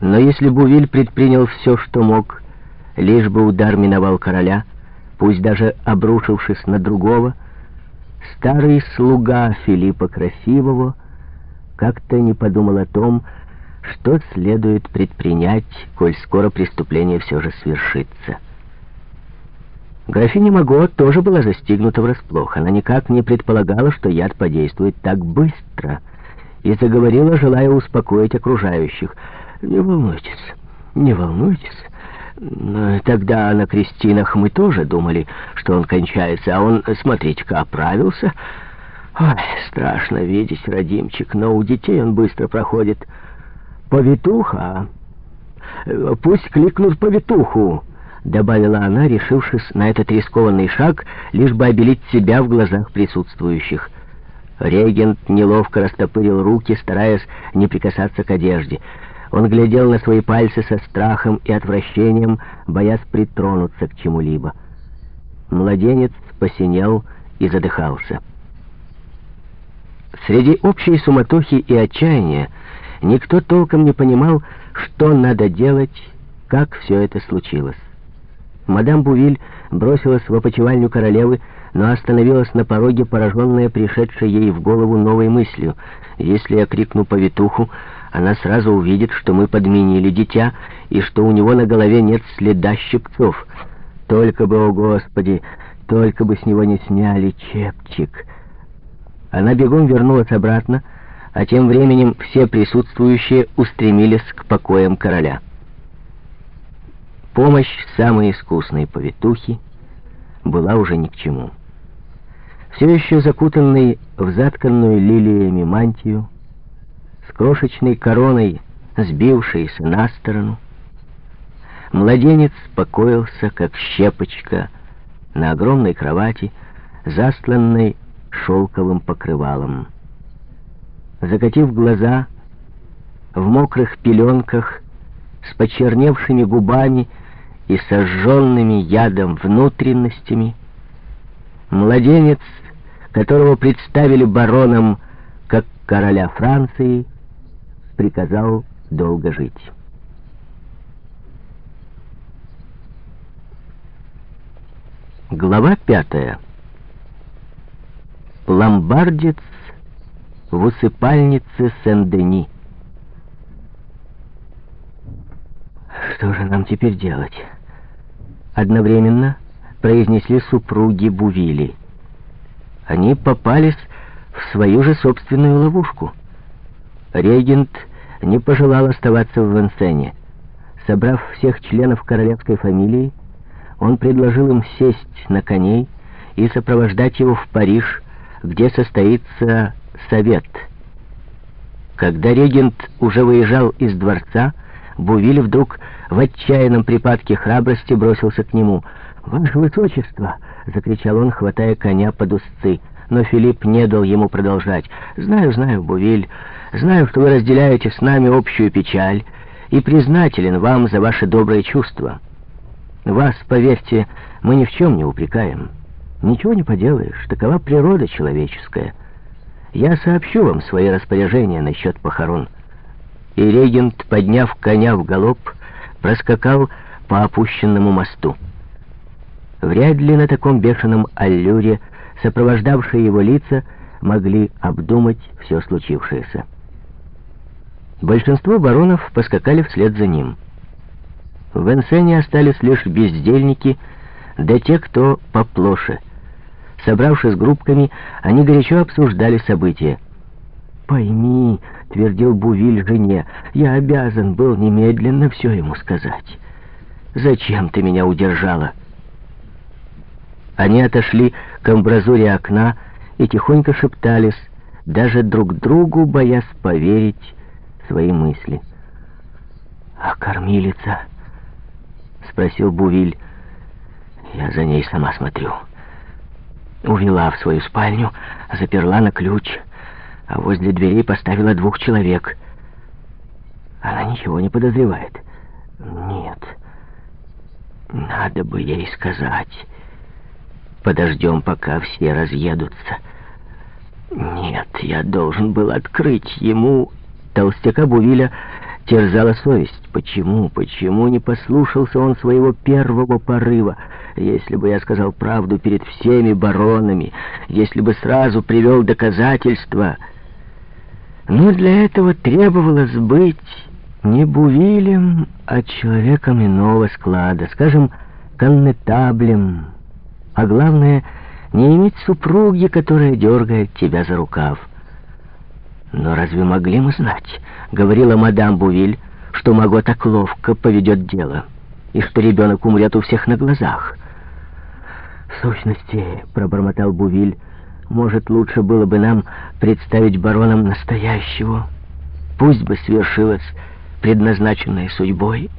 Но если Бувиль предпринял все, что мог, лишь бы удар миновал короля, пусть даже обрушившись на другого, старый слуга Филиппа Красивого как-то не подумал о том, что следует предпринять, коль скоро преступление все же свершится. Графиня Маго тоже была застигнута врасплох. Она никак не предполагала, что яд подействует так быстро, и заговорила, желая успокоить окружающих. «Не волнуйтесь, не волнуйтесь». Тогда на крестинах мы тоже думали, что он кончается, а он, смотрите-ка, оправился. Ой, страшно видеть, родимчик, но у детей он быстро проходит. Повитуха, пусть кликнут повитуху, добавила она, решившись на этот рискованный шаг, лишь бы обелить себя в глазах присутствующих. Регент неловко растопырил руки, стараясь не прикасаться к одежде. Он глядел на свои пальцы со страхом и отвращением, боясь притронуться к чему-либо. Младенец посинел и задыхался. Среди общей суматохи и отчаяния никто толком не понимал, что надо делать, как все это случилось. Мадам Бувиль бросилась в опочивальню королевы, но остановилась на пороге, пораженная пришедшей ей в голову новой мыслью. «Если я крикну повитуху, она сразу увидит, что мы подменили дитя, и что у него на голове нет следа щипцов. Только бы, о Господи, только бы с него не сняли чепчик». Она бегом вернулась обратно, а тем временем все присутствующие устремились к покоям короля. Помощь самой искусной повитухи была уже ни к чему. Все еще закутанный в затканную лилиями мантию, с крошечной короной, сбившейся на сторону, младенец покоился, как щепочка, на огромной кровати, застланной шелковым покрывалом. Закатив глаза, в мокрых пеленках, с почерневшими губами и сожженными ядом внутренностями, младенец, которого представили бароном как короля Франции, приказал долго жить. Глава пятая. Ломбардец в усыпальнице Сен-Дени. Что же нам теперь делать? Одновременно произнесли супруги Бувили. Они попались в свою же собственную ловушку. Регент не пожелал оставаться в Венсене. Собрав всех членов королевской фамилии, он предложил им сесть на коней и сопровождать его в Париж, где состоится совет. Когда регент уже выезжал из дворца, Бувиль вдруг в отчаянном припадке храбрости бросился к нему. «Ваше Высочество!» — закричал он, хватая коня под узцы. Но Филипп не дал ему продолжать. «Знаю, знаю, Бувиль, знаю, что вы разделяете с нами общую печаль и признателен вам за ваши добрые чувства. Вас, поверьте, мы ни в чем не упрекаем». Ничего не поделаешь, такова природа человеческая. Я сообщу вам свои распоряжения насчет похорон. И регент, подняв коня в галоп, проскакал по опущенному мосту. Вряд ли на таком бешеном аллюре сопровождавшие его лица могли обдумать все случившееся. Большинство баронов поскакали вслед за ним. В Энсене остались лишь бездельники, да те, кто поплоше — Собравшись группками, они горячо обсуждали события. «Пойми», — твердил Бувиль жене, — «я обязан был немедленно все ему сказать. Зачем ты меня удержала?» Они отошли к амбразуре окна и тихонько шептались, даже друг другу боясь поверить свои мысли. «А кормилица?» — спросил Бувиль. «Я за ней сама смотрю» увела в свою спальню, заперла на ключ, а возле двери поставила двух человек. Она ничего не подозревает. Нет. Надо бы ей сказать. Подождем, пока все разъедутся. Нет, я должен был открыть ему... Толстяка Бувиля терзала совесть. Почему, почему не послушался он своего первого порыва? Если бы я сказал правду перед всеми баронами, если бы сразу привел доказательства... Но для этого требовалось быть не Бувилем, а человеком иного склада, скажем, коннетаблем, а главное, не иметь супруги, которая дергает тебя за рукав. «Но разве могли мы знать?» — говорила мадам Бувиль, что Маго так ловко поведет дело, и что ребенок умрет у всех на глазах. «В сущности», — пробормотал Бувиль, — «может, лучше было бы нам представить бароном настоящего. Пусть бы свершилось предназначенное судьбой».